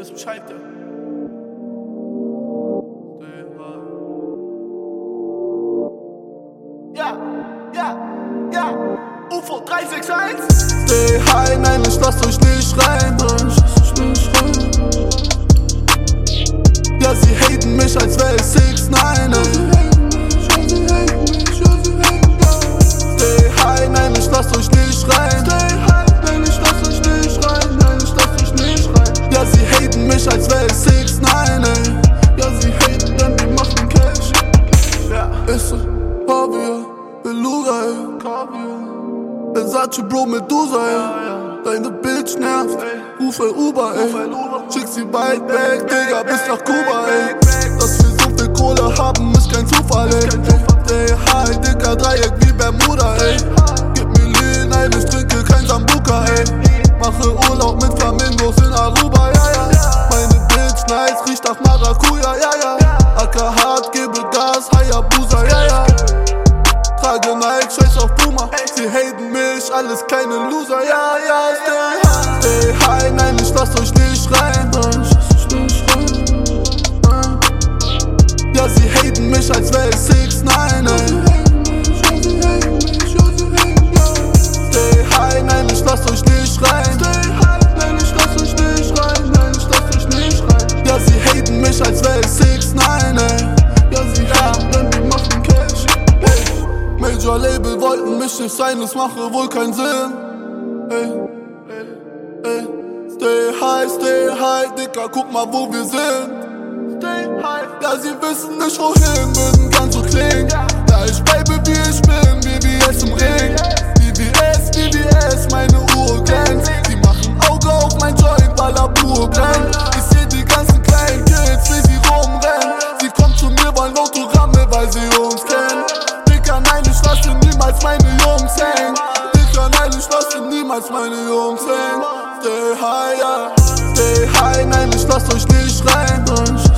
wisst Bescheid, ja. Ja, ja, ja. UFO 361. Stay high, nein, ich lass euch nicht rein. Ja, ey. Versace Bro Medusa, ey. Deine Bitch nervt, ruf ein Uber, ey. Schick sie weit weg, Digga, bis nach Kuba, ey. Dass wir so viel Kohle haben, ist kein Zufall, ey. Stay high, Digga, Dreieck wie ich lass euch nicht rein. Ja, sie haten mich, als wär ich 6 9 Stay high, nein, ich lass euch nicht rein. Ja, sie haten mich, als wär ich 6 9 Ja, sie haten, denn wir machen Cash. Major Label wollten mich nicht sein, das mache wohl keinen Sinn. Ey, ey, stay high, stay high, Dicker, guck mal, wo wir sind. Stay high. Ja, sie wissen nicht wohin, würden ganz so klingen. Ja, ich bleibe wie ich high, nein,